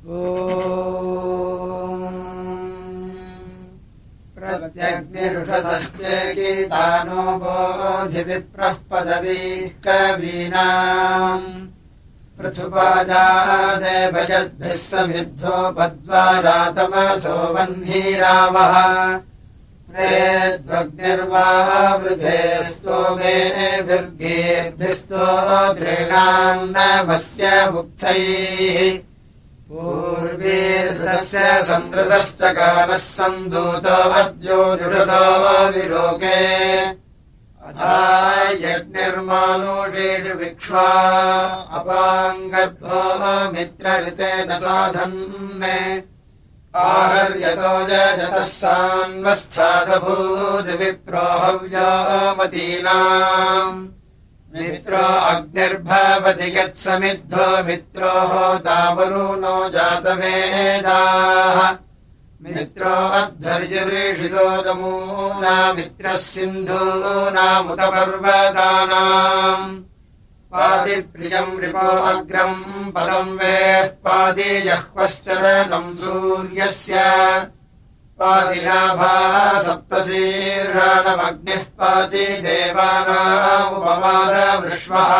प्रत्यग्निरुषसश्चेकीतानो बोधिविप्रः पदवीः कवीनाम् पृथुपाजादेभयद्भिः समिद्धो पद्वारातमसो वह्नीरावः प्रेद्वग्निर्वावृधे स्तोमे विर्गेर्भिस्तो दृढाम् नमस्य मुक्थैः पूर्वीर्दस्य सन्दृतश्चकारः सन्दूतो अद्यो जुषतो विलोके यज्ञर्मानुषेषुविक्ष्वा अपाङ्गर्भो मित्रऋतेन साधन् आहर्यतो जतः सान्वस्थादभूद्विप्रोहव्यामतीनाम् मित्रो अग्निर्भवति यत्समिद्धो मित्रोः तावरुणो जातवेदाः। मित्रो अध्वर्युषिलोदमूना मित्रः सिन्धूनामुतपर्वतानाम् पादिप्रियम् रिपो अग्रम् पदम् वेः पादिजह्वश्चरणम् सूर्यस्य पादिनाभा सप्तशीर्षणमग्निः पाति देवानामुपमादवृष्वः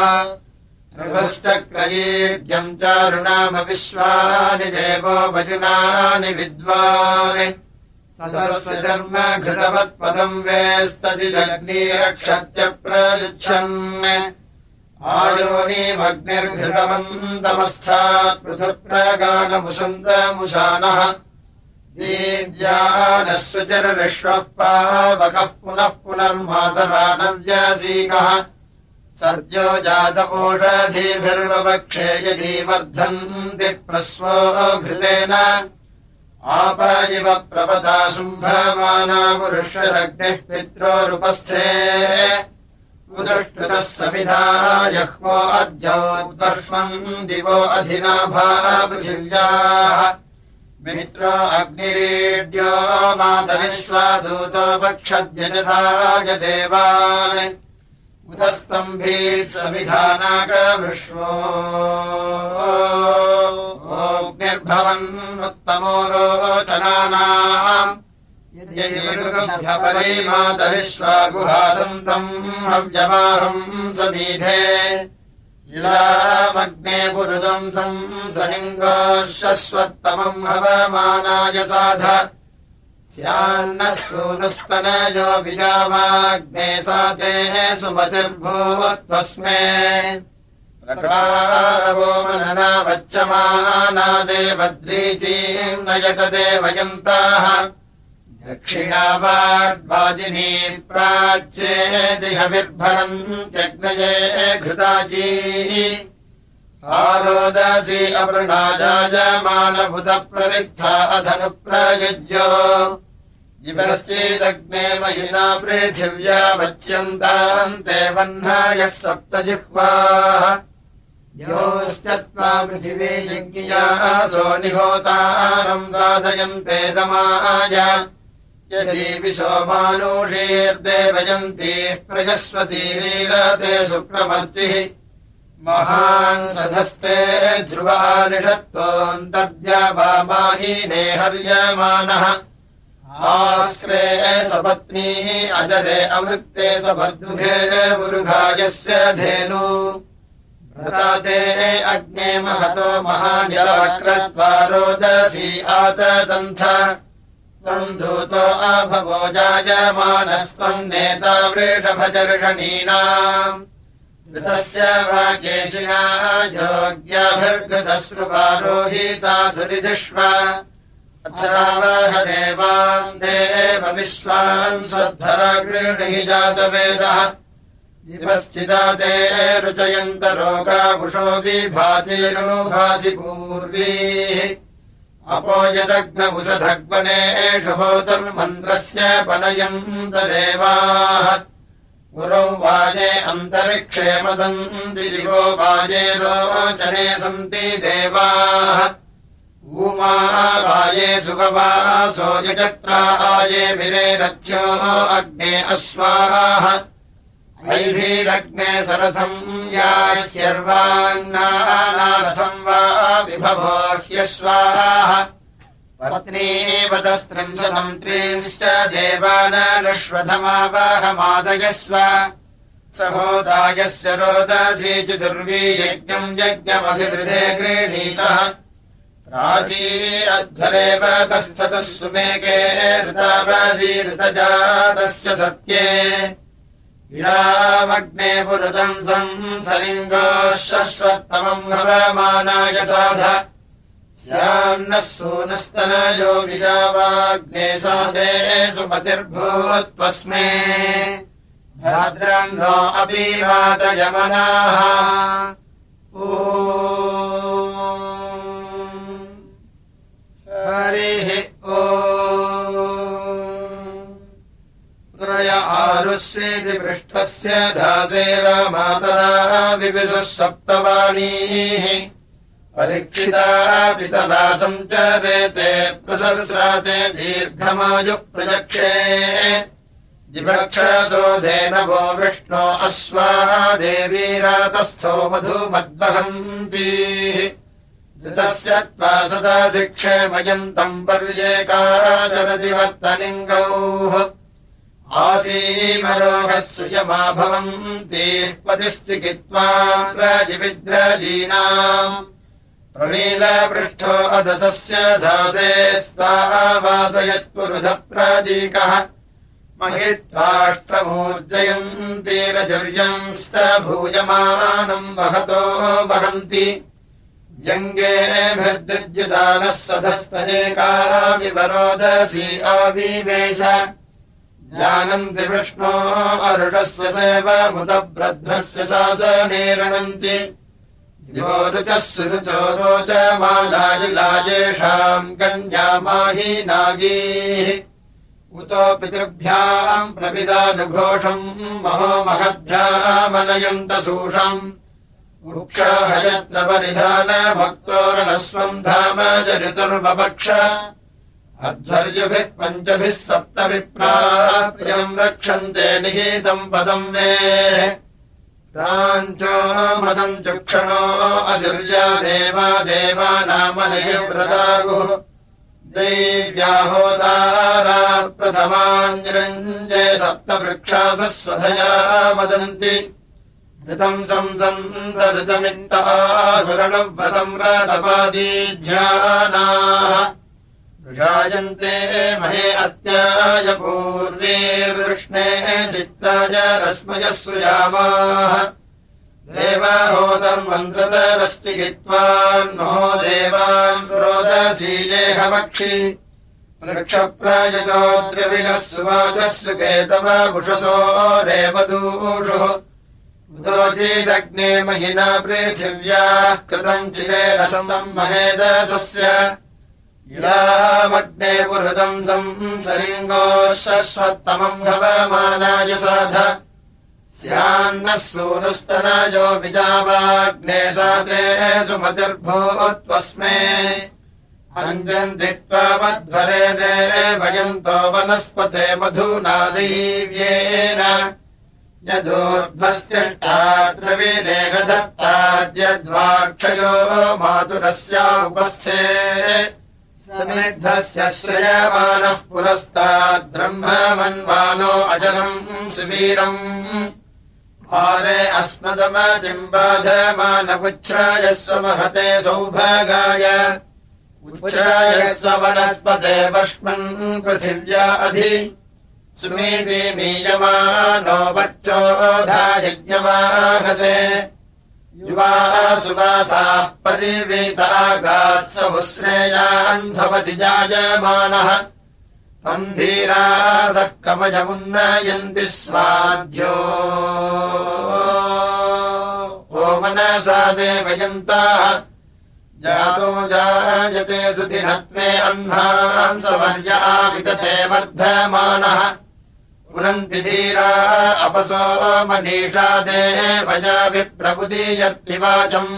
ऋभश्चक्रयीड्यम् चारुणामविश्वानि देवो भजुनानि विद्वानि। धर्म घृतवत्पदम् वेस्तदिदग्नीरक्षत्य प्रयुच्छन्। आयोनीमग्निर्घृतवन्तमस्थात् पृथुप्रगानमुसन्तमुशानः दीद्यानः पावकः पुनः पुनर्मातरानव्यासीकः। सद्यो जातपोषधीभिर्वक्षे यदि वर्धन्ति प्रस्वो घृतेन। आप इव प्रपदा शुम्भमाना पुरुषदग्निः पित्रोरुपस्थे उदुष्टुतः समिधा जह्वो अद्योद्वर्ष्मम् दिवो अधिनाभापृथिव्याः मित्रो अग्निरेड्यो मातरिष्वादूतो वक्षद्यजथाय देवान् उदस्तम्भीत् समिधानाकमृष्वोग्निर्भवन्नुत्तमो रोचनानाम् परे मातरिष्वा गुहासन्तम् हव्यवाहम् समीधे इलामग्ने पुरुदंसम् सलिङ्गोश्वत्तमम् हवमानाय साध। स्यान्नः सूनुस्तनजो विजावाग्ने सातेः सुमतिर्भूवत्वस्मे। प्रकारवो मनना वच्चमानादेवद्रीचीम् नयतदेवयन्ताः दक्षिणावाड्वाजिनी प्राच्येदिहविर्भरम् जग्नये घृताजी आरोदसी अवृणाजायमानभुतप्रविक्था अधनुप्रयुज्यो। जिवश्चेदग्ने महिना पृथिव्या वच्यन्ताम् ते वह्नायः सप्तजिह्वाः। योश्चत्वा पृथिवी यज्ञियासो निहोतारम् साधयन्ते दमाय यदि विशोमानुषीर्देवयन्तीः प्रजस्वतीरीलते शुक्रमर्चिः। महान् सधस्ते ध्रुवानिषत्तोऽन्तर्द्यावामाहीने हर्यमानः। आस्क्रे सपत्नीः अजरे अमृक्ते सभर्दुघे मुरुघायस्य धेनु। व्रताते अग्ने महतो महानिरवक्रत्वारोदसी आतदन्थ त्वम् दूतो अभवो जायमानस्त्वम् नेता वृषभजर्षणीनाम् घृतस्य अथावह देवान् देव विश्वान् सद्धरा गृह्णि जातवेदः जिवस्थिता ते रुचयन्त रोगाकुशो विभातिरुभासि पूर्वीः अपो यदग्नकुशधग्वनेषु होतुर्मन्त्रस्य पनयन्त देवाः गुरौ वाजे अन्तरिक्षे मदन्ति दिवो वाजे रोचने सन्ति देवाः। यजत्रा आये विरे रथ्यो अग्ने अश्वाः ऐभिरग्ने सरथम् या ह्यर्वाङ्नानारथम् वा विभवो ह्यस्वाः पत्नीवदस्त्रिंशतम् त्रींश्च देवानारश्वधमावाहमादयस्व सहोदायस्य रोदसी चतुर्वी यज्ञम् यज्ञमभिवृधे गृह्णीतः प्राची अध्वरेव कस्थतः सुमेके ऋतावली ऋतजातस्य सत्ये विरामग्ने पुरुतम् सम् सलिङ्गोश्वत्तमम् भवमानाय साध। स्यान्नः सूनस्तनयो विजावाग्ने साधे सुमतिर्भूत्वस्मे भद्रन्नो अपि वातयमनाः। हरिः आरुष्येति पृष्ठस्य मातरा विविशः सप्तवाणीः। परीक्षिता पितरा सञ्चरेते प्रसस्राते दीर्घमायुः प्रयक्षे जिवक्षसोधेन वो विष्णो अश्वाः देवीरातस्थो मधुमद्वहन्तीः। ऋतस्य त्वा सदा शिक्षेमयन्तम् पर्येका जनदिवर्तलिङ्गौः आसीमरोहः सुयमा भवन्तीः पतिश्चिकित्वा राजिविद्रजीनाम् प्रणीलपृष्ठो अधसस्य धासे स्तावासयत्पुरुधप्रादीकः महित्वाष्ट्रमूर्जयन्तीरजर्यंस्त भूयमानम् वहतो वहन्ति व्यङ्गेभिर्दिद्युदानः सधस्तनेकाविवरोदसी आविवेश जानन्ति विष्णो अरुषस्य सेव मुदभ्रध्रस्य शासनेरणन्ति ऋचः सुरुचो रोचमालाजिलाजेषाम् कन्यामाही नागीः। उतो पितृभ्याम् प्रविदानुघोषम् महो महद्भ्यामनयन्तसूषम् वृक्षाहयत्र परिधानभक्तोरणस्वम् धाम जरितुर्वपक्ष अध्वर्युभिः पञ्चभिः सप्तभिप्राप्रियम् रक्षन्ते निहीतम् पदम् मे। मदम् चक्षणो अजुर्या देवा देवानामनिव्रतागुः दैव्याहोदारा प्रथमाञ्जरञ्जय सप्तवृक्षासः स्वधया मदन्ति। ऋतम् संसन्तऋतमित्तासुरणव्रतम् व्रतपादीध्यानाः षायन्ते महे अत्याय पूर्वीर्विष्णे चित्राय रश्मयः देवाहोदम् मन्त्रतरश्चिकित्वान्नो देवान् रोदसीजेहवक्षि वृक्षप्रायजोद्रविनः सुवाचः सुकेतव कुशसो रेवदूषुः। उदोचीदग्ने महिना पृथिव्याः कृतम् चिदेरसम् महेदसस्य इलामग्ने पुरुदम् संसलिङ्गोश्वत्तमम् भवमानाय साध। स्यान्नः सूनुस्तनयो विजावाग्ने साते सुमतिर्भूत्वस्मे। अञ्जन्ति त्वामध्वरे दे भयन्तो वनस्पते मधुना दैव्येन यदोर्ध्वस्त्यष्टाद्रविरेगधत्ताद्यद्वाक्षयो मातुरस्या उपस्थे समिद्धस्य श्रयमानः पुरस्ताद्ब्रह्ममन्वानो अजरम् सुवीरम् हारे अस्मदमतिम् बाधमानकुच्छ्रायस्व महते सौभागाय। उच्छ्रायस्व वनस्पते वर्ष्मन् पृथिव्या अधि। सुमेति मीयमानो वच्चोधा यज्ञवाहसे युवा सुवासाः परिवेतागात्समुश्रेयान् भवति जायमानः। तम् धीरासः कवचमुन्नयन्ति स्वाध्यो। ओ मनसा देवयन्ताः। जातो जायते सुदिनत्वे अह्नान् समर्या विदथे वर्धमानः पुनन्ति धीरा अपसो मनीषा देवया विप्रबुदीयर्तिवाचम्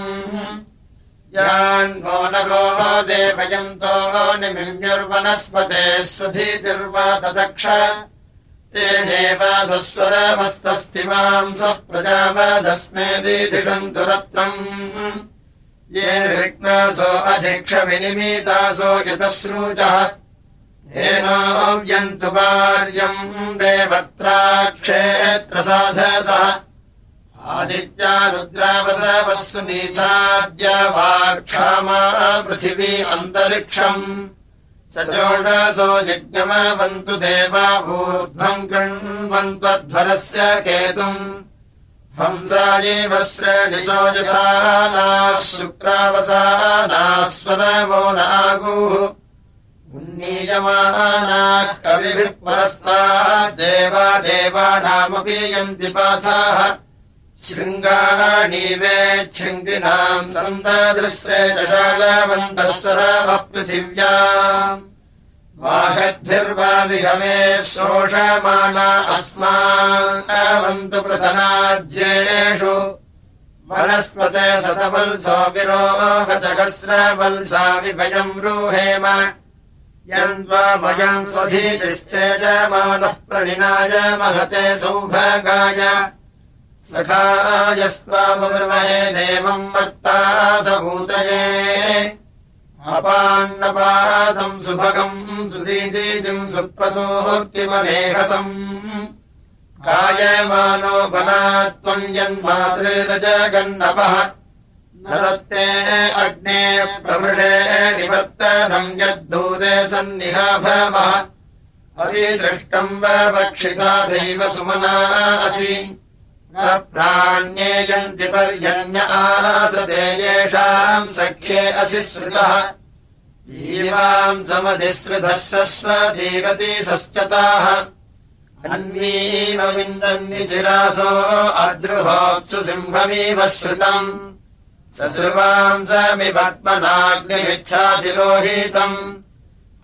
यान्वो नगो देवयन्तो निमिन्युर्वनस्पते स्वधीतिर्वा ददक्ष तेनेव सस्वरमस्तस्थिमांसः प्रजापदस्मे दीधिषन्तु रत्नम्। ये विघ्नासो अधिक्षविनिमीतासो यतश्रूचः येनोऽव्यन्तु वार्यम् देवत्राक्षेत्रसाधसः। आदित्या रुद्रावसवस्सु नीचाद्य वाक्षामा पृथिवी अन्तरिक्षम्। सजोषसो यज्ञमवन्तु देवाभूर्ध्वम् कृण्वन्त्वध्वरस्य केतुम्। हंसायैवश्रेणिशो यथा नाः शुक्रावसानाः स्वरवो नागुः उन्नीयमानाः कविभिः परस्ताः देवा देवानामपि यन्ति पाथाः। शृङ्गाराणीवे शृङ्गिनाम् सन्ददृश्रे दशालवन्तस्वरावः पृथिव्या वाहद्भिर्वा विहमे शोषमाना अस्मावन्तु प्रथनाद्येषु। वनस्पते सतवल्सो विरोहसहस्रवल्सा विभयम् रूहेम यन्त्वा भयम् स्वधीतिस्तेजमानः प्रणिनाय महते सौभागाय। सखायस्त्वामहे देवम् मत्ता सभूतये। अपान्नपादम् सुभगम् सुदीदीतिम् सुप्रतोर्तिममेहसम् कायमानो बलात्त्वम् यन्मातृरजगन्नपः न दत्ते अग्ने प्रमृषे निवर्तनम् यद्दूरे सन्निहाभवः। अतिदृष्टम् वक्षितादैव सुमना असि। प्राण्येयन्ति पर्यन्य आसते येषाम् सख्ये असि श्रुतः जीवाम् समधिश्रुतः स्वधीरति सश्चताः। अन्वीमविन्दन्निचिरासो अद्रुहोत्सु सिंहमीव श्रुतम् ससृवाम् समिपद्मनाग्निच्छातिरोहितम्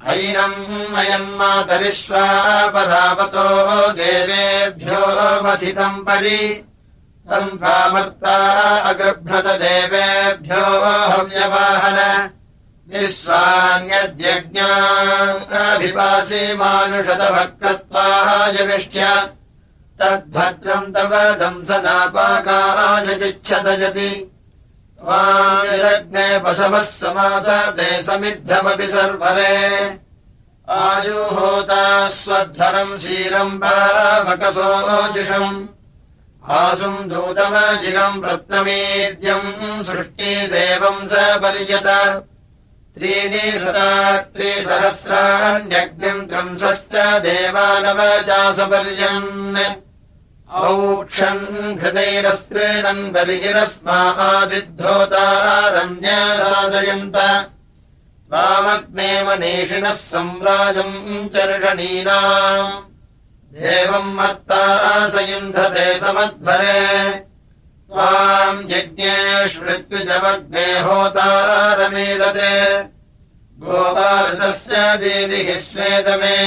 हैनम् अयम् मातरिष्वा परावतो देवेभ्यो मथितम् परि। तम् पामर्ता अगृभ्रत देवेभ्यो हव्यवाहन। निःस्वान्यद्यज्ञाभिपासि मानुषतभक्तत्वायविष्ट्य तद्भद्रम् तव दंसनापाकाय चिच्छतजति पशवः समासते समिद्धमपि सर्वरे। आजुहोता स्वध्वरम् क्षीरम् पावकसोजिषम् आसुम् दूतमजिगम् रत्नमीर्यम् सृष्टिदेवम् स पर्यत। त्रीणि सदा त्रिसहस्राण्यग्निम् त्रंसश्च देवानवचासपर्यन् औक्षन् हृदैरस्त्रीणन् बलिहिरस्मादिद्धोतारण्यसादयन्त त्वामग्ने मनीषिणः सम्राजम् चर्षणीनाम् देवम् मत्ता सयुन्धते समध्वरे। त्वाम् यज्ञेष्वृत्युजमग्ने होतारमीलते। गोपालतस्य दीदिः स्वेदमे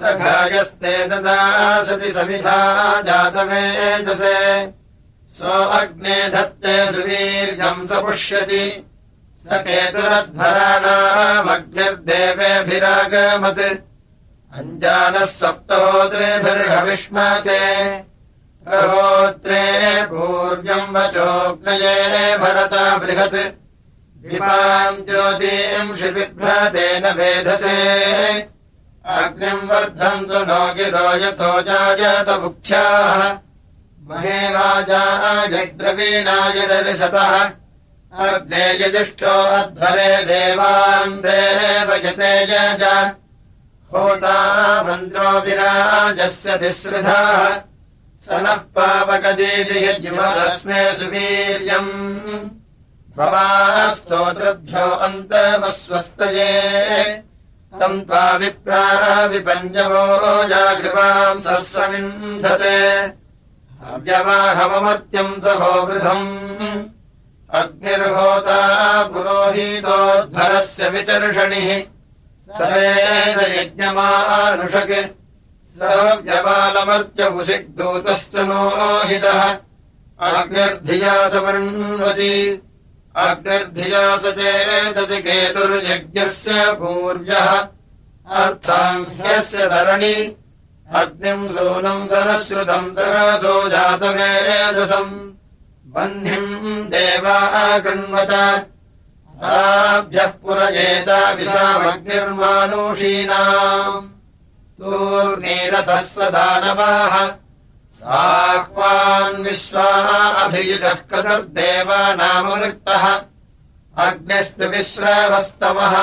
सखायस्ते ददा सति समिधा जातवेदसे सो अग्ने धत्ते सुवीर्यम् स पुष्यति स केतुरध्वराणामग्निर्देवेभिरागमत्। अञ्जानः सप्तहोत्रेभिर्हविष्माके। प्रहोत्रे पूर्व्यम् वचोग्नये भरता बृहत्। विमाम् ज्योतिम् शिबिभ्रतेन वेधसे अग्निम् वर्धन्तु नो गिरो यतो जायत मुख्याः। महे राजायद्रवीणाय दर्शतः। अग्ने यजिष्ठो अध्वरे देवान् देवयते यज। होता मन्त्रो विराजस्य तिसृधाः स नः पावकदीजयज्युमदस्मे सुवीर्यम्। भवास्तोत्रभ्यो अन्तमस्वस्तये तम् त्वा विप्रा विपञ्जवो जागृवाम् सस्समिन्धते अव्यवाहममर्त्यम् सहोवृधम् अग्निर्होता पुरोहितोद्भरस्य विचर्षणिः। सवेदयज्ञमानुषक् स नोहितः अग्निर्धिया समन्वति अग्निर्धिया स चेदति केतुर्यज्ञस्य पूर्व्यः अर्थाम् ह्यस्य धरणि अग्निम् सूनम् सरश्रुतम् सरसो जातवेदसम् बह्निम् देवा कृण्वत ताभ्यः पुरजेत विषमग्निर्मानुषीणाम् तूर्णीरथस्व दानवाः साक्वान् विश्वाः अभियुजः कदर्देवानामवृत्तः अग्निस्तु विश्रावस्तमः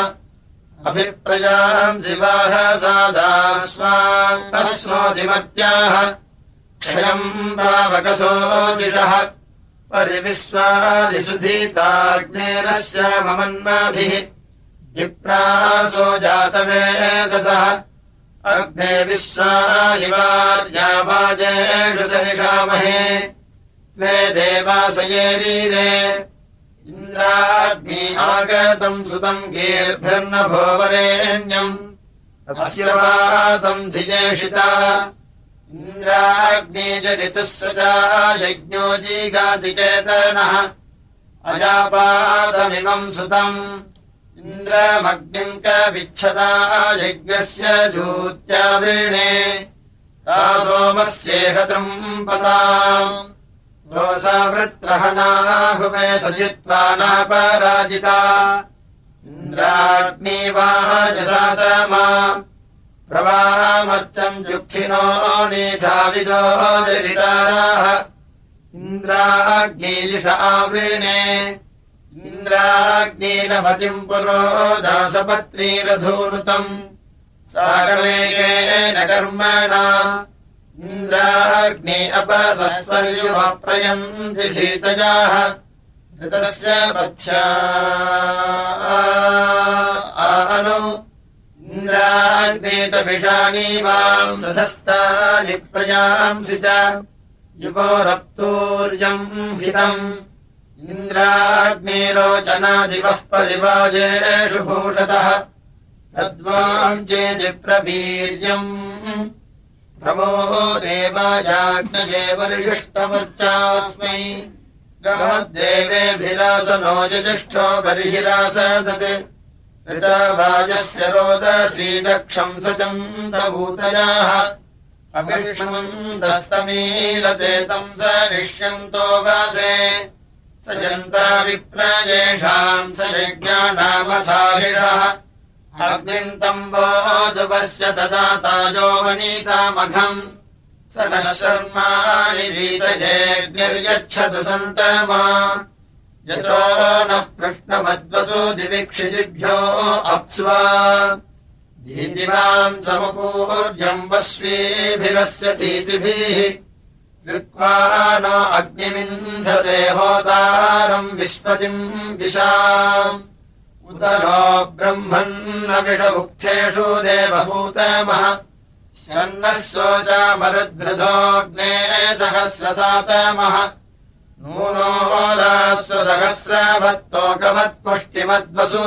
अभिप्रजाम् शिवाः सादास्वास्नोतिमत्याः क्षयम् भावकसोदिषः परिविश्वादिसुधीताग्नेरस्य ममन्माभिः। विप्रासो जातवेदसः अग्ने विश्वानिवार्यावाजेषु सनिषामहे त्वे देवासयेरीरे। इन्द्राग्नि आगतम् सुतम् गीर्भिर्नभोवरेण्यम् अस्य वातम् धिजेषिता। इन्द्राग्ने ऋतुः सजा यज्ञो जीगाति चेतनः। अजापादमिमम् सुतम् इन्द्रमग्निम् कविच्छदा यज्ञस्य ज्योत्यावृणे ता सोमस्येहतम् पदा दोषावृत्रहणाहुमे सजित्वा नापराजिता। इन्द्राग्निवाजसातमा प्रवामर्चम् जुक्षिनो नीधाविदो जरिताराः इन्द्राग्नीलिष आवृणे इन्द्राग्नीरमतिम् पुरो दासपत्नीरधूनुतम् सारवेगेन कर्मणा। इन्द्राग्नि अपसस्वर्युमप्रयम् जिहीतजाः ऋतस्य पथ्या। आनु। इन्द्राग्नेतभिषाणी वाम् सधस्तानि प्रयांसि च। युवोरप्तूर्यम् हितम् इन्द्राग्नेरोचनादिवः परिवाजेषु भूषतः। तद्वाम् चेदिप्रवीर्यम् प्रमो देवायाज्ञये वरिष्टमर्चास्मै गमद्देवेभिरासनो यजिष्ठो बर्हिरासदत् ऋतवाजस्य रोदसी दक्षम् सचन्दभूतयाः। अभिष्मम् दस्तमीरते तम् स निष्यन्तो वासे सजन्ता विप्रजेषाम् स यज्ञानामधारिणः अग्निम् बोधुपस्य ददाताजो वनीतामघम्। स नः शर्माणि रीतयेऽग्निर्यच्छतु सन्तमा। यतो नः कृष्णमद्वसु दिविक्षिजिभ्यो अप्स्वा। दीदिवाम् समपूर्यम् वस्वीभिरस्य धीतिभिः कृत्वा न अग्निमिन्धते होतारम् विस्पतिम् विशाम् उत नो ब्रह्मन्न विषमुक्थेषु देवभूतमः शन्नः शोचामरुद्रथोऽग्ने सहस्रसातमः नूनोदास्तु सहस्रभत्तोकमत्पुष्टिमद्वसु।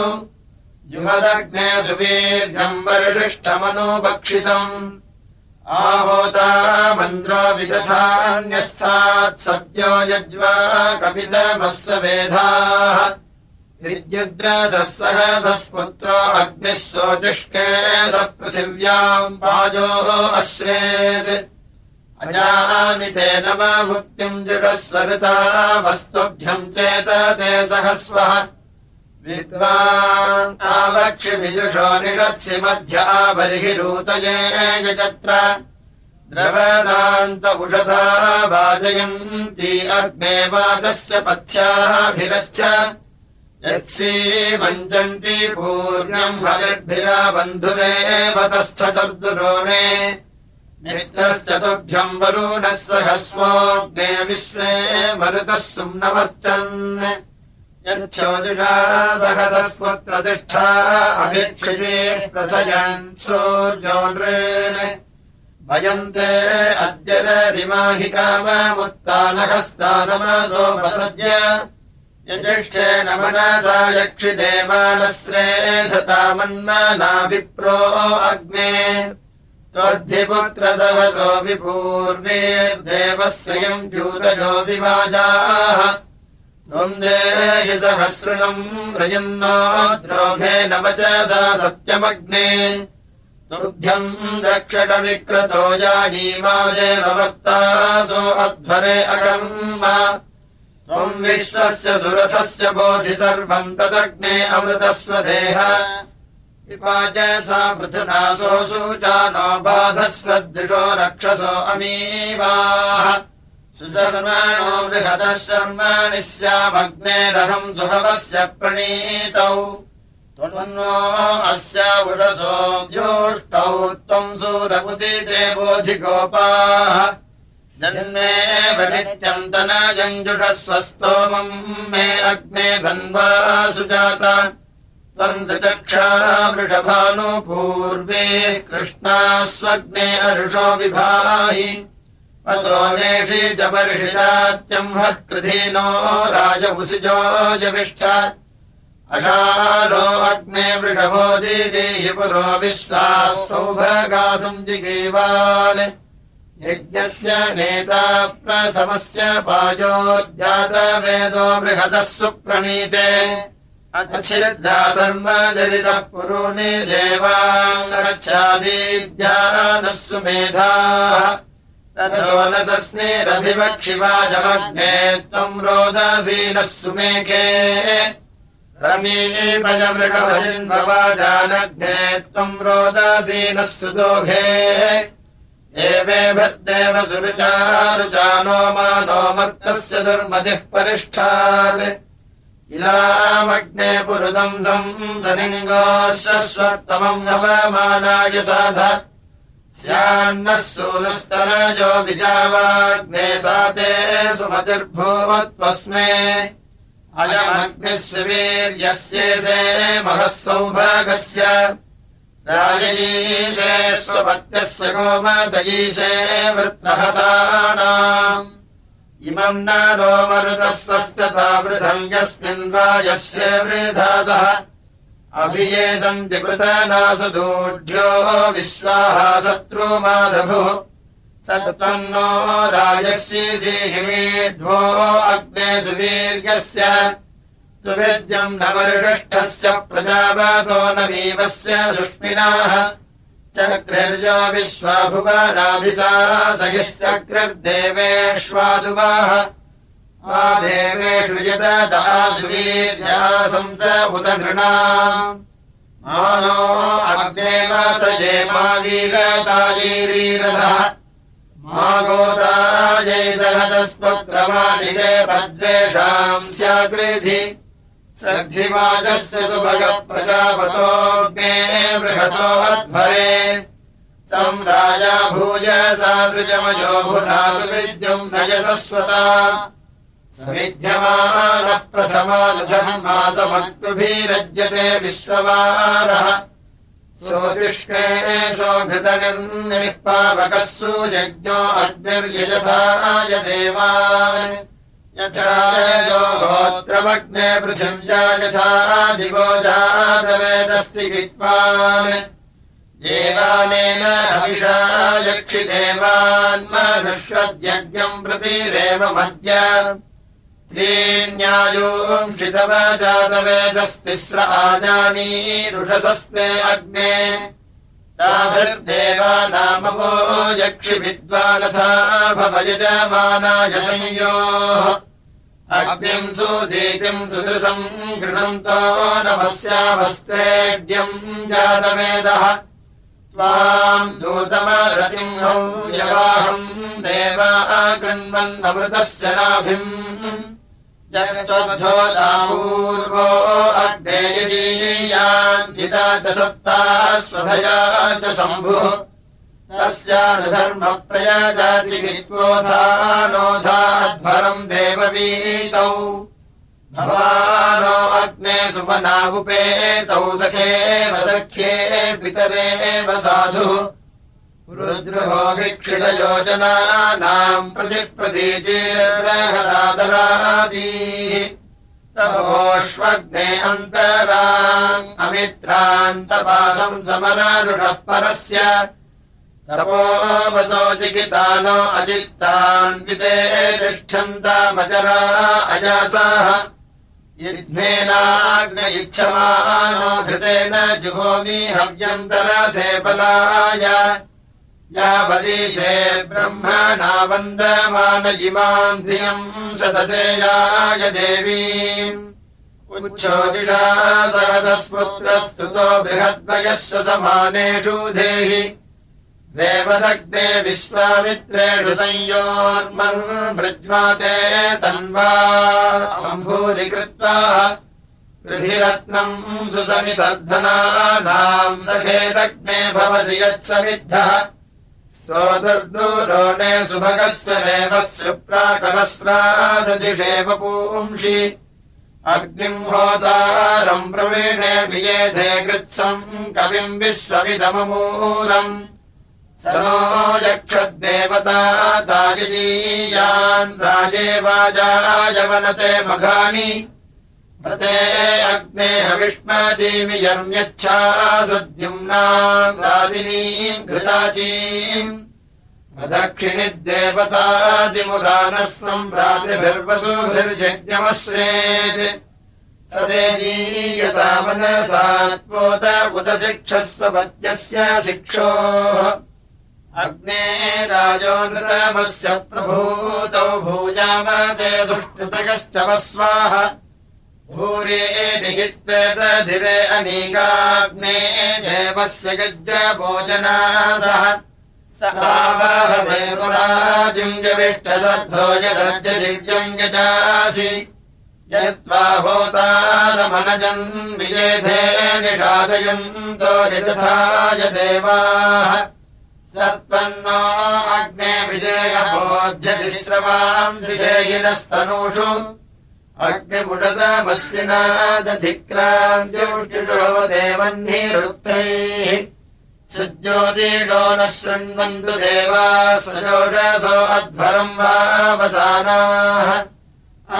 जुमदग्ने सुवीर्घम् वरिष्ठमनुपक्षितम् आहोता मन्द्रो विदधान्यस्थात् सद्यो यज्वा कपितमस्य वेधाः। विद्युद्रथः सहसस्पुत्रो अग्निः सोचिष्के स पृथिव्याम् वाजोः अश्रेत्। अजामि ते नम भुक्तिम् जुषस्वरुता वस्तुभ्यम् चेत ते सहस्वः विद्वाक्षिविदुषो निषत्सि मध्या बर्हिरूतये यजत्र द्रवदान्त उषसा वाजयन्ती अग्ने वादस्य पथ्याभिरच्छ यत्सीमञ्जन्ति पूर्णम् हविर्भिरा बन्धुरेव तस्थचर्दुरोणे मित्रश्चतुभ्यम् वरुणः सहस्वोऽग्ने विश्वे मरुतः सुम्नवर्चन् यच्छोजुषा सहतस्पुत्रतिष्ठा अभिक्षिते प्रथयन् सूर्यो नृन् भयन्ते अद्य रिमाहि काममुत्तानहस्तानमसोपसद्य यज्येष्ठेन मनसा यक्षिदेवानश्रेधतामन्मना विप्रो अग्ने। त्वद्धिपुत्रदवसो विपूर्वीर्देवः स्वयम् द्यूतयो विवाजाः त्वम् देहि सहस्रणम् रयन्नो द्रोघेन वचसा सत्यमग्ने। तुभ्यम् दक्षटविक्रतो जानीमादेव वक्तासो अध्वरे अकर्म। त्वम् विश्वस्य सुरथस्य बोधि सर्वम् तदग्ने अमृतस्वदेह पिपाच सा पृथुनासो सूचानो बाधस्वद्विषो रक्षसो अमीवाः सुशर्माणो बृहदः शर्माणि स्यामग्नेरहम् सुभवस्य प्रणीतौ। त्वन्नो अस्य अस्यावुषसो व्योष्टौ त्वम् सूरमुदि देवोऽधिगोपाः जन्मे वनित्यन्तनायञ्जुषस्वस्तोमम् मे अग्ने धन्वा सुजात। त्वम् दचक्षा वृषभानुपूर्वे कृष्णा स्वग्ने अरुषो विभाहि। असोनेषि च परिषिजात्यम् हः कृधीनो राजवुसिजो जविष्ठ। अशालो अग्ने वृषभो दीदेहि पुरो विश्वाः सौभगासम् जिगीवान् यज्ञस्य नेता प्रथमस्य पायोज्जातवेदो बृहदः सुप्रणीते। अच्छिद्धा सर्वजलितः पुरूणि देवाङ्गच्छादीद्यानः सुमेधाः तथो न तस्मेरभिवक्षिवाजमग्ने त्वम् रोदसीनः सुमेके रमीपजमृगभजिन्भवाजानग्ने त्वम् रोदसीनः सुदोघे एवे भद्देव सुरुचारुचानो मानो मत्तस्य दुर्मतिः परिष्ठात्। इलामग्ने पुरुदम् संसनिङ्गोश्वत्तमम् नवमानाय साध स्यान्नः सूनस्तनयो विजावाग्ने साते सुमतिर्भूवत्वस्मे अयमग्निः सुवीर्यस्येसे महः सौभागस्य। राजयीशे स्वपत्यस्य गोमदयीशे वृत्तहतानाम् इमम् न नो मरुतस्तश्च तावृधम् यस्मिन् राजस्य वृधासः अभिये सन्ति पृतनासु दूढ्यो विश्वाः शत्रुमाधभुः स त्वन्नो राजस्यीसीहिमीढ्वो अग्ने सुवीर्यस्य सुवेद्यम् न वर्षष्ठस्य प्रजावातो न वीवस्य सुष्मिनाः। चक्रिर्यो विश्वाभुवनाभिसा सहिश्चक्रर्देवेष्वादुवाः देवेषु यदा सुवीर्यासंस उत नृणा मानो अग्नेवातये मा वीरतायीरीरथः मा गोदायैदहतस्वक्रमानिजे भद्रेषाम् स्याकृधि सद्धिवाजस्य सुभगप्रजापतोऽग्ने बृहतोऽध्वरे तम् राजा भूय सादृजमयो भुनातु विद्युम् समिध्यमानः प्रथमानुधर्मासमक्तुभिरज्यते विश्ववारः। सोतिष्के सोघृतनिर्निः पावकः अग्निर्यजथाय देवान् यथा गोत्रमग्ने पृथिव्या यथा दिवो जातवेदस्ति विद्वान्। देवानेन हविषा यक्षि देवान्मनुष्वद्यज्ञम् प्रतिरेव मद्य त्रीण्यायोंशितव जातवेदस्तिस्र आजानीरुषसस्ते अग्ने। ताभिर्देवानामवो यक्षि विद्वानथा भवयजमानाय संयोः अग्निम् सुदीतिम् सुदृशम् गृह्णन्तो नमस्यामस्तेड्यम् जातवेदः। त्वाम् दूतमरतिंहौ यवाहम् देवा गृह्णन्नमृतस्य नाभिम् यश्चोदापूर्वो अग्नेयजीयान्विता च सत्ता स्वधया च शम्भुः। विद्वोधानोधाध्वरम् देववीतौ। भवानो अग्ने सुमनावुपेतौ सखेव सख्ये पितरेव साधुः रुद्रभोभिक्षितयोजनानाम् प्रतिप्रतीचिर्बृहदादरादीः तपोष्वग्ने अन्तराम् अमित्रान्तपाशम् समरारुषः परस्य। तपोवसो चिकितानो अजित्तान्विते तिष्ठन्तामजरा अजासाः। युध्मेनाग्न इच्छमानो घृतेन जुहोमि हव्यम् तरसे बलाय यावदीशे ब्रह्मणावन्दमान इमाम् धियम् सदशेयाय देवीम् उच्छोदिषा सहदस्पुत्रस्तुतो बृहद्वयस्य समानेषु धेहि। देवदग्ने विश्वामित्रेषु संयोर्मन्मृज्वाते तन्वाम्भूरि कृत्वा कृधिरत्नम् सुसमितर्धनानाम् सखेदग्ने भवसि यत्समिद्धः स्तोदर्दूरोणे सुभगस्य देवस्य प्राकलस्राददिषेव पुंषि अग्निम् होतारम् प्रवीणे वियेधे कृत्सम् कविम् विश्वविदममूलम् स नो यक्षद्देवता तायजीयान् राजे वाजायवनते मघानि व्रते अग्ने हविष्मादीमि यर्म्यच्छा सद्युम्नाम् रादिनीम् घृताचीम् दक्षिणिद्देवतादिमुरानः सम्भ्रातिभिर्वसुभिर्यज्ञमश्रेत् सदेजीयसा मनसात्मोत उत शिक्षस्वपत्यस्य शिक्षोः। अग्ने राजोनृतमस्य प्रभूतौ भूयामते सुष्ठुतयश्च वस्वाः भूरे निहित्वेदधिरे अनीकाग्ने देवस्य गज्जभोजना सह। सावाहमेवराजिञ्जविष्टसद्धो यदज्जदिव्यम् यजासि। यत्त्वा होतारमनजन् विजेधे निषादयन्तो यथाय देवाः सत्त्वन्नो अग्ने विजयबोध्यतिस्रवांसि देहिनस्तनूषु देवह्निरुक्तैः सुज्योतिषो न शृण्वन्तु देवाः सजोषसो अध्वरम् वावसानाः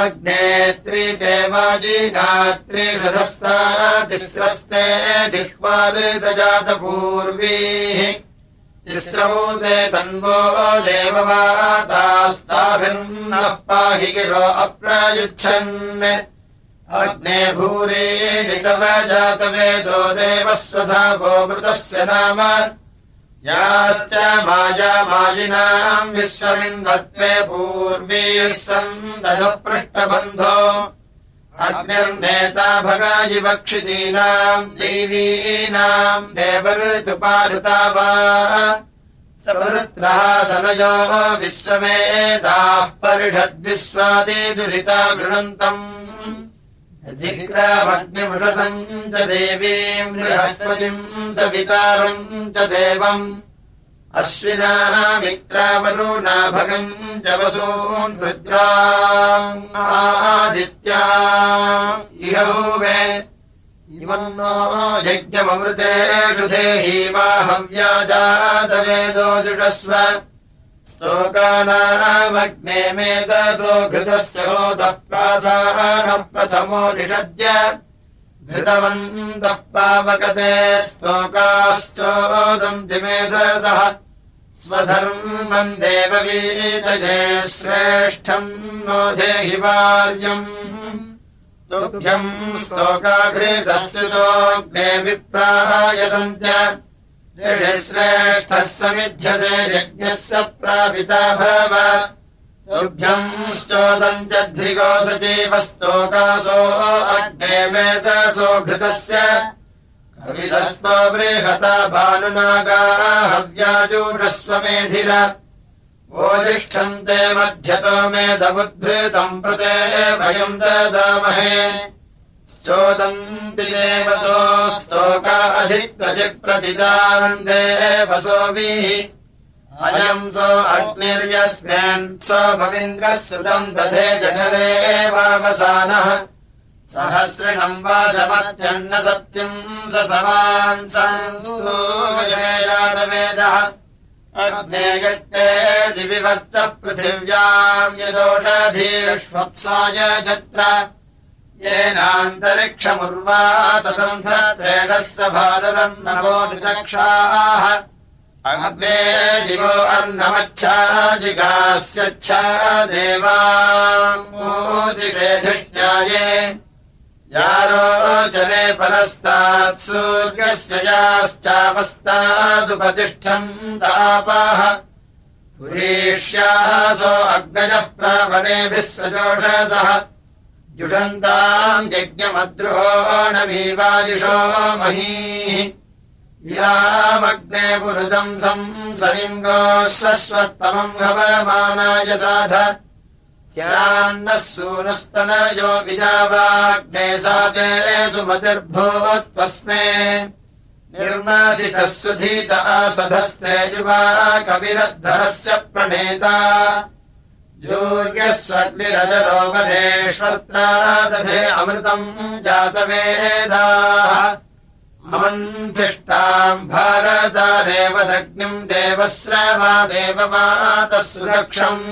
अग्नेत्री देवाजीनात्रिषधस्ता तिस्रस्ते जिह्वाऋतजातपूर्वीः तिस्रभूते तन्वो देववातास्ताभिर्नः पाहि गिरो अप्रायुच्छन्। अग्ने भूरे नितव जातवेदो देवस्वधा गोमृतस्य नाम। याश्च मायामायिनाम् विश्वमिन्वत्वे पूर्वीः सन्दधः पृष्ठबन्धो अग्निर्नेता भगायिवक्षितीनाम् देवीनाम् देवऋतुपारुता वा सवृत्रः सनयो विश्वमेताः परिषद्विश्वादिदुरिता गृणन्तम्। अधिग्रामग्निमुषसम् च देवीम् बृहस्पतिम् सवितारम् च देवम् अश्विनाः मित्रावरुणा भगम् च वसून् रुद्रादित्या इह भूवे इमम् नो यज्ञममृतेषु देही माहव्याजातवेदो जुषस्व। स्तोकानामग्ने मेदसो घृतस्य होदः प्रासानः प्रथमो निषद्य घृतवन्तः पावकते स्तोकाश्चोदन्ति मेधसः। स्वधर्मम् देववीतये श्रेष्ठम् नो देहि वार्यम्। तुभ्यम् स्तोकाघृतश्चितोऽग्ने विप्राय सन्त्य। ऋषिश्रेष्ठः समिध्यसे यज्ञस्य प्रापिता भव तुभ्यम् श्चोदम् च ध्रिगो सजीवस्तोकासो अग्ने वेदसो घृतस्य। कविशस्तो बृहता भानुनागा हव्याजूषस्वमेधिर ओजिष्ठन्ते मध्यतो मेधमुद्भृतम् प्रते भयम् ददामहे। चोदन्ति देवसो स्तोका अधिक्वचिप्रतिदान् देवसोभिः अयम् सो अग्निर्यस्मिन् सोममिन्द्रः सुतम् दधे जठरे वावसानः सहस्रिणम् वाचमत्यन्न सत्यम् स समान् संस्तूयेयादवेदः अग्ने यत्ते दिविवर्तः पृथिव्याम् यदोषधीर्ष्वप्साय जत्र येनान्तरिक्षमुर्वा तदन्थ त्रेणस्य भाररन्नवो निरक्षाः अग्ने दिवो अन्नमच्छा जिगास्यच्छा देवादिषे धृष्ण्याये यारोचने परस्तात् सूर्यस्य याश्चापस्तादुपतिष्ठम् तापाः पुरीष्यासो अग्नजः प्रावणेभिः सजोषसः। जुषन्ताम् यज्ञमद्रुहो नमीवायुषो महीः यामग्ने पुरुदम् संसलिङ्गोः सस्वत्तमम् हवमानाय साध। स्यान्नः विजावाग्ने साते सुमतिर्भूत्वस्मे। निर्मासितः सुधीत आसधस्ते युवा कविरद्धरस्य प्रणेता। जोर्यस्वग्निरजरोपरेष्वत्रा दधे अमृतम् जातवेदाः मन्थिष्टाम् भारतादेव दग्निम् देवश्रवा देवमातः सुरक्षम्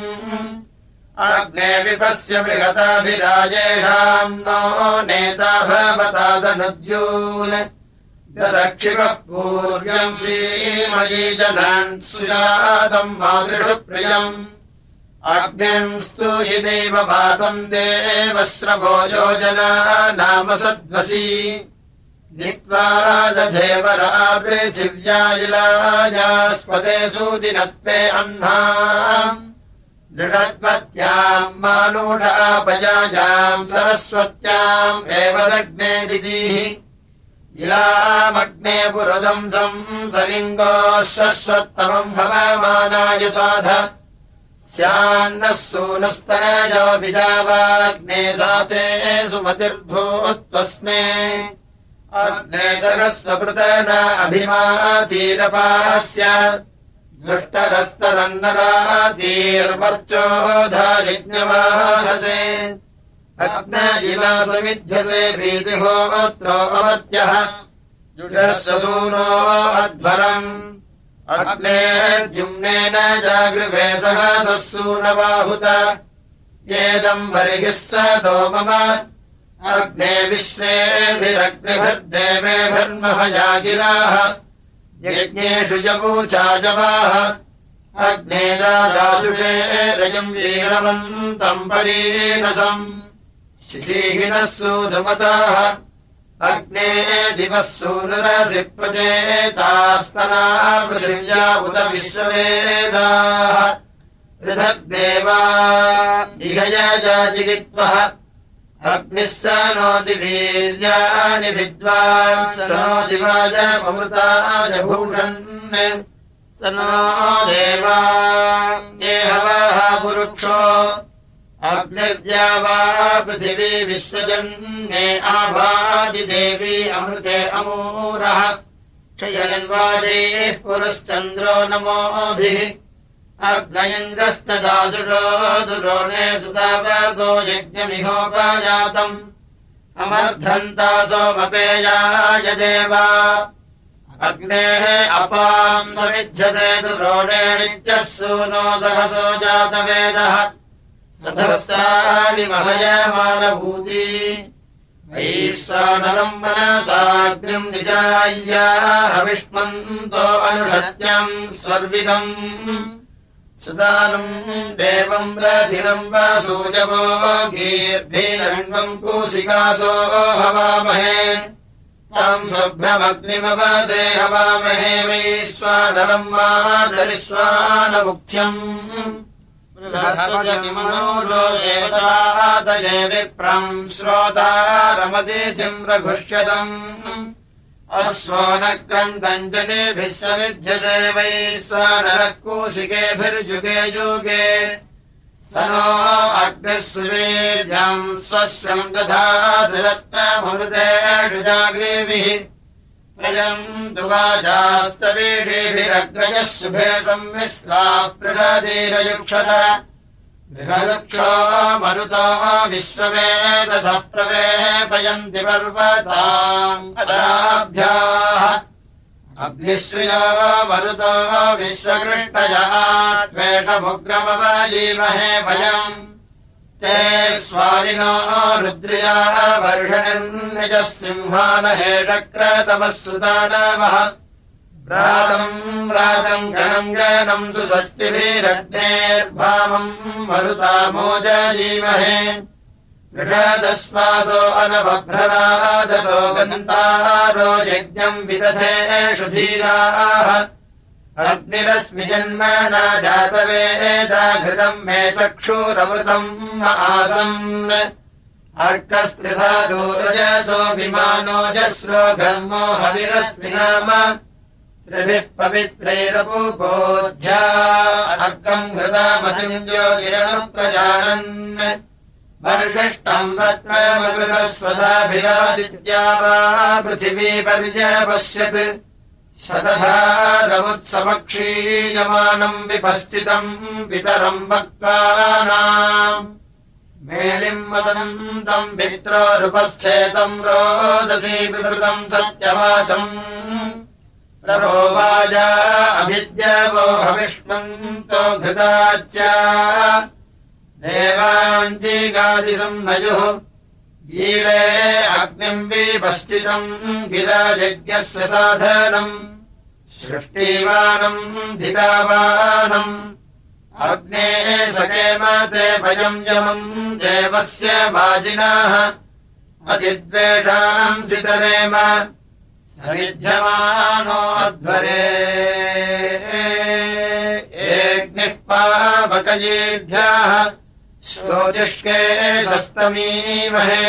अग्ने विपस्य विगताभिराजेषाम् नो नेता भवतादनुद्यून् दशक्षिपः पूर्व्यम् सीमयी जनान् सुजातम् मातृषु प्रियम् अग्निम् स्तु हि देव पातम् देवस्रवो योजना नाम सद्वसी नीत्वा दधेवरा पृथिव्यायिलायास्पदे सूदिनत्वे अह्ना दृढत्वत्याम् मानूढापयायाम् सरस्वत्याम् एव दग्ने दिदीः इलामग्ने पुरुदम् संसलिङ्गोः सस्वत्तमम् भवमानाय साध स्यान्नः सूनस्तनयो विजावाग्ने साते सुमतिर्भूत्वस्मे अग्ने सहस्वपृत न अभिमातीरपास्य दुष्टरस्तरन्नरातीर्वर्चोधायज्ञमाहसे अग्न इवा समिध्यसे भीतिहोत्रो अमत्यः जुषसूनो अध्वरम्। अग्ने द्युम्नेन जागृभे सह ससूनबाहुत येदम् बर्हिः स मम अग्ने विश्वेभिरग्निभिर्देवेभिर्महयागिराः यज्ञेषु यवूचाजवाः अग्ने दादासुषे रजम् वीरवन्तम् परीरसम् शिशीहिनः सूधुमताः अग्ने दिवः सूनुरसि प्रचेतास्तना पृथिव्या उत विश्ववेदाः। पृथग्देवा इहयजाजिगित्वः अग्निः वीर्याणि नो दिवाजमृताय भूषन् स नो देवा ये हवः पुरुक्षो अग्निर्द्या वा पृथिवी विश्वजन्ये आभादिदेवी अमृते अमूरः। क्षयन्वाजैः पुरश्चन्द्रो नमोभिः अग्नयन्द्रस्तदासुषो दुरोणे सुतावसो यज्ञमिहोपजातम्। अमर्धन्ता सोमपेयाय देवा अग्नेः अपाम् समिध्यसे दुरोणे नित्यः सूनो सहसो जातवेदः। सधस्तानि महयमानभूती। वैश्वानरम् मनसाग्निम् निजाय्याहविष्मन्तो अनुषत्यम् स्वर्विदम् सुदानम् देवम् रथिरम् वा सूजवो गीर्भिरण्वम् कूशिकासो हवामहे। ताम् शुभ्रमग्निमवसे हवामहे वैश्वानरम् वा दरिश्वानमुख्यम्। देवतादये विप्रम् श्रोतारमतिथिम् रघुष्यतम् अश्वो न क्रन्दञ्जनेभिः समिध्यसे वै स्वानरः कूशिकेभिर्युगे युगे। स नो अग्निः सुवीर्यम् स्वस्यम् दधातिरत्नमृतेषु जाग्रीभिः प्रयम् दुवाजास्तवीषीभिरग्रजः शुभे संविस्लाः पृषदीरयुक्षत गृहवृक्षो मरुतो विश्ववेदसः प्रवेपयन्ति पर्वताम् पदाभ्याः अग्निश्रियो मरुतो विश्वकृष्टजात्वेषमुग्रमवजीमहे वयम्। ते स्वारिनो रुद्र्या वर्षणिर्निजः सिंहानहेषक्रतमः सुदानवः रातम् रातम् गणम् गणम् सुस्वस्तिभिरग्नेर्भावम् मरुतामोजीमहे ऋषदस्मासो अनवभ्ररादसो गन्तारो यज्ञम् विदधेषु धीराः। अग्निरस्मि जन्म न जातवेदा घृतम् मे चक्षुरमृतम् आसन्। अर्कस्पृथा दूरजसो विमानोजस्रो घर्मो हविरस्मि नाम त्रिभिः पवित्रैरपूपोध्या अर्कम् हृदामतिम् ज्योतिरणम् प्रजानन् वर्षिष्टम् रत्नमकृतस्वधाभिरादित्या वा पृथिवी पर्यपश्यत् रवुत्समक्षीयमानम् विपस्थितम् पितरम् वक्तानाम् मेलिम् वदन्तम् पित्रोरुपस्थेतम् रोदसी विवृतम् सत्यवाचम् प्रभोवाजा अभिद्यवो हविष्मन्तो घृताच्च देवाञ्जीगादिसम् नयुः। ईळे अग्निम् विपश्चितम् गिरायज्ञस्य साधनम्। सृष्टिवानम् धितावानम्। अग्ने सकेम ते भयम् यमम् देवस्य वाजिनाः। अतिद्वेषाम् सितरेम समिध्यमानोऽध्वरे एग्निः पावकयेभ्यः श्रोतिष्के सस्तमीमहे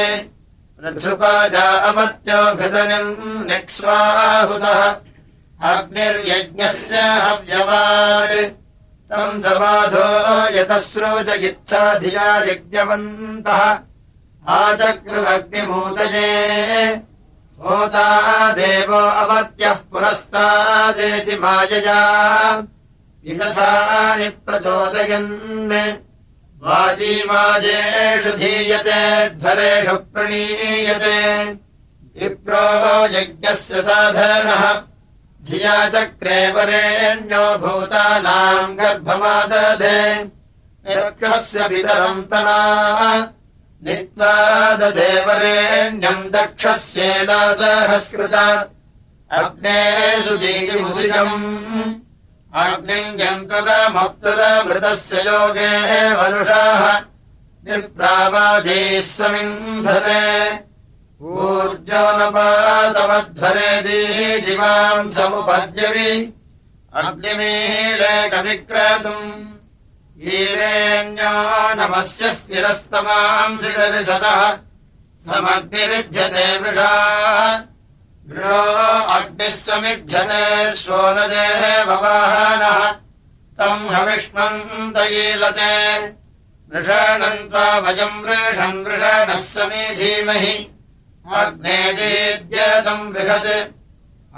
रथुपाजा अमत्यो घृतनिम् निक्स्वाहुतः अग्निर्यज्ञस्य हव्यवाड् तम् समाधो यतस्रोजयिच्छा धिया यज्ञवन्तः। आचक्रुरग्निमूतये भूता देवो अमत्यः पुरस्तादेति मायया। विदथानि प्रचोदयन्। वाजीवाजेषु धीयते ध्वरेषु प्रणीयते। विप्रो यज्ञस्य साधनः धिया चक्रे वरेण्यो भूतानाम् गर्भमादधे। यक्षस्य पितरम् तना नीत्वा दधे वरेण्यम् दक्षस्येन सहस्कृत। अग्ने सुजीमुसिकम् अग्निञ्जन्तुरमप्तुरमृतस्य योगे वरुषाः। निप्रावाधीः समिन्धते। ऊर्जोनपातमध्वरे दिवाम् समुपद्यवि अग्निमीलेकविक्रतुम् ईरेण्यो नमस्य स्थिरस्तमांसि दर्शतः समग्निरुध्यते वृषा। वृषो अग्निः समिध्यते श्वोनदेः भवाहनः तम् हविष्मन्तयीलते। वृषणन्त्वा वयम् वृषम् वृषणः समीधीमहि अग्ने दीद्यतम् बृहत्।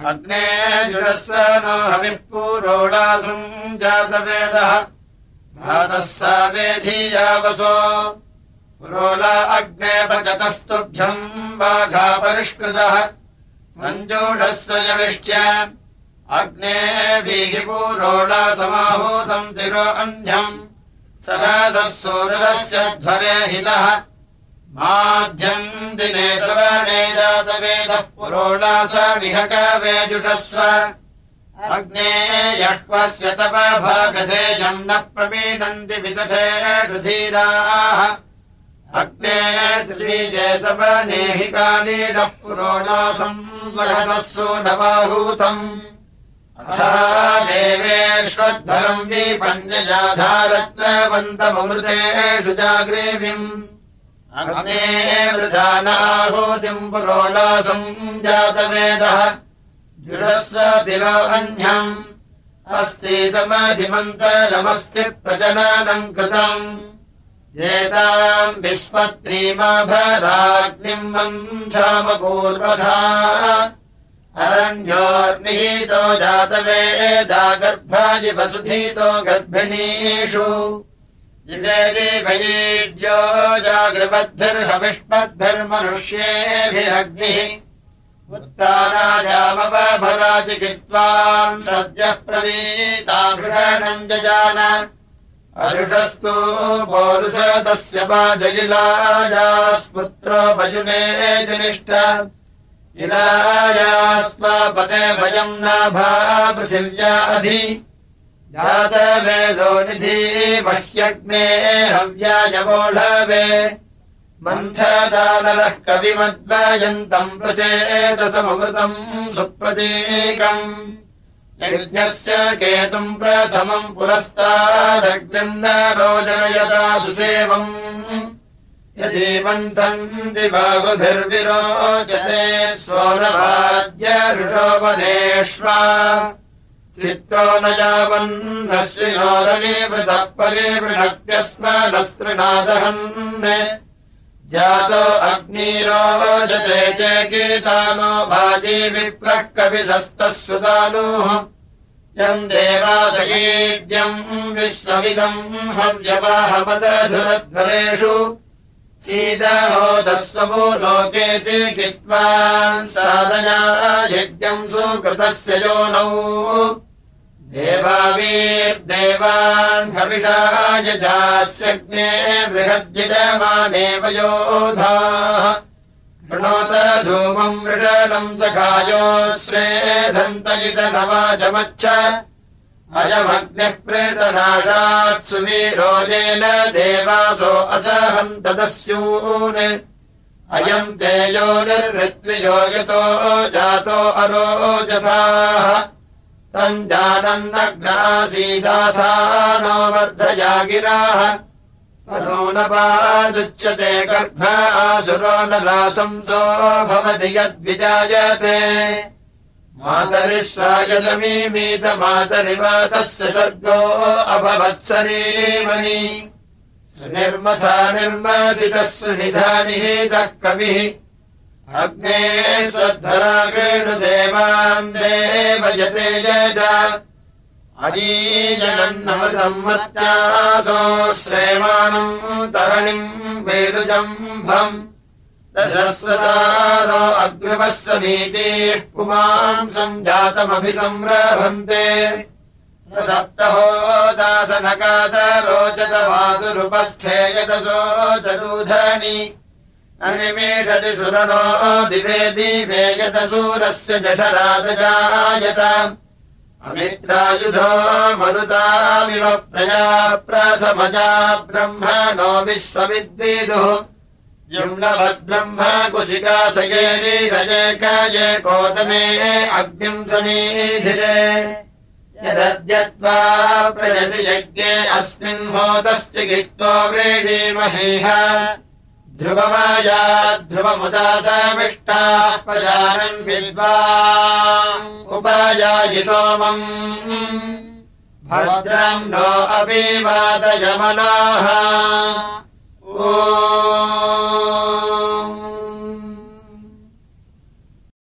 अग्ने जुडस्व नो हविः पूरोडासम् जातवेदः भातः सा वेधीयावसो पुरोला अग्ने पचतस्तुभ्यम् वाघा परिष्कृतः। मञ्जूषस्वयविष्ट्य अग्ने भीहिपूरोला समाहूतम् तिरो अन्ध्यम् सरासः सूरस्य ध्वरे हितः। माध्यम् दिने सवने जातवेदः पुरोला स विहकवेजुषस्व अग्ने यह्वस्य तव भागधेयम् न प्रमीणन्ति विदधे रुधीराः। अग्ने तृतीये सवनेहि कालीडः पुरोणासम् सहसः सूनवाहूतम् अथा देवेष्वध्वरम् विपञ्चजाधारत्रवन्तममृतेषु जाग्रेविम्। अग्ने वृधानाहूतिम् पुरोणासम् जातवेदः जुडस्व तिरो अह्नम् अस्तीतमधिमन्तरमस्ति प्रजननम् कृतम्। एताम् विस्पत्रीमाभराग्निम् मन्थामपूर्वधा अरण्योर्निहितो जातवेदा गर्भाजि वसुधीतो गर्भिणीषु। जिवेदिभयीड्यो जागृबद्भिर्हविष्मद्भिर्मनुष्येभिरग्निः उत्तारायामवभराचिकित्वाम् सद्यः प्रवीताभृषणम् जजान अरुषस्तु पौरुषतस्य पाजगिलायास्पुत्रो भजुने जनिष्ठ। इलायास्त्वापते भयम् नाभा पृथिव्या अधि। जातवेदो निधि मह्यग्ने हव्यायवोढवे मन्थदानरः कविमद्वयन्तम् प्रचेतसमृतम् सुप्रतीकम्। यज्ञस्य केतुम् प्रथमम् पुरस्तादग्निम् न रोजनयता सुसेवम् यदि मन्थन्ति बाहुभिर्विरोचते स्वरवाद्य ऋषोपनेष्वा चित्रो न यावन्नश्विनोरनीवृतः परिवृणत्यस्मदस्तृणादहन् जातो अग्निरोचते च गीतानो भाजी विप्रः कविशस्तः सुदानुः। यम् देवासकीर्यम् विश्वमिदम् हव्यवाहमदधुरध्वरेषु सीदहोदस्वमो लोके चिकित्वा साधया यज्ञम् सुकृतस्य योनौ देवावीर्देवान् हविषाय जास्यग्ने बृहद्यजमानेव योधाः शृणोत धूमम् मृडनम् सखायोश्रेधन्तयितनवाजमच्छ अयमग्निः प्रेतनाशात् सुवीरोजेन देवासो असहन्तदस्यून्। अयम् यतो जातो अरोजथाः तम् जानन्नग्नासीदाथा नो वर्धया गिराः तनूनपादुच्यते गर्भ आसुरो न राशंसो भवति यद्विजायते। मातरिष्वायदमीमीतमातरिवातस्य सर्गो अभवत्सरीमणि सुनिर्मथा निर्मथितः सुनिधानिहितः कविः अग्ने स्वध्वरागेणुदेवान् देवयते यजा अजीजनन्नमृतम् मत्यासो श्रेमाणम् तरणिम् वेरुजम्भम् दशस्वसारो अग्रवः नीतेः पुमांसम् जातमभिसंरभन्ते। सप्तहो यतसो चतुधनि अनिमेषति सुरनो दिवे दिवे यतसूरस्य जठरादजायत। अमित्रायुधो मरुतामिव प्रजा प्रथमजा ब्रह्मणो विश्वविद्विदुः। युम्नवद्ब्रह्म कुशिका सयेरीरजकये कोतमे अग्निम् समीधिरे। यदद्यत्वा प्रजति यज्ञे अस्मिन् होतश्चिकित्तो व्रीडीमहेह ध्रुवमाया ध्रुवमुदासमिष्टाः प्रजानन् विद्वा। उपायायि सोमम्। भद्रम् नो अपि वादयमनाः। ओ